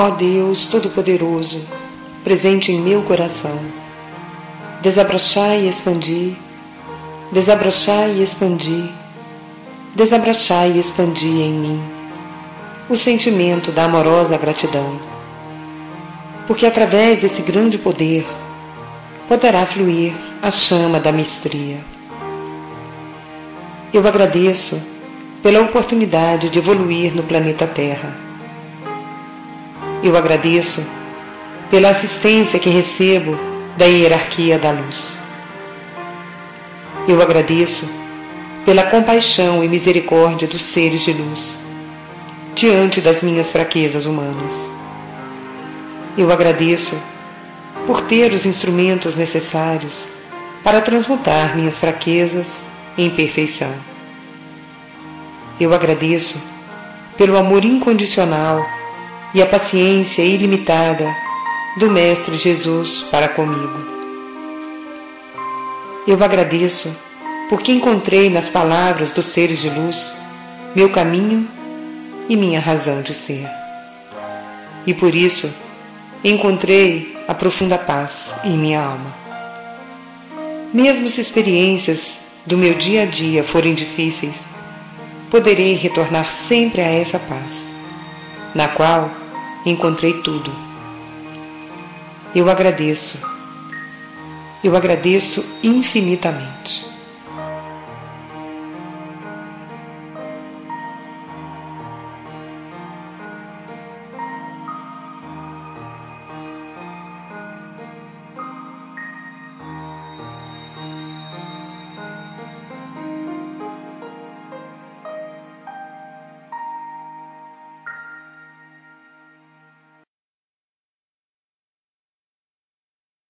Ó Deus Todo-Poderoso, presente em meu coração, desabrochai e expandi, desabrochai e expandi, desabrochai e expandi em mim o sentimento da amorosa gratidão, porque através desse grande poder poderá fluir a chama da mistria. Eu agradeço pela oportunidade de evoluir no planeta Terra. Eu agradeço pela assistência que recebo da hierarquia da luz. Eu agradeço pela compaixão e misericórdia dos seres de luz diante das minhas fraquezas humanas. Eu agradeço por ter os instrumentos necessários para transmutar minhas fraquezas em perfeição. Eu agradeço pelo amor incondicional e a paciência ilimitada do Mestre Jesus para comigo. Eu agradeço porque encontrei nas palavras dos seres de luz meu caminho e minha razão de ser. E por isso encontrei a profunda paz em minha alma. Mesmo se experiências do meu dia a dia forem difíceis, poderei retornar sempre a essa paz na qual encontrei tudo. Eu agradeço. Eu agradeço infinitamente.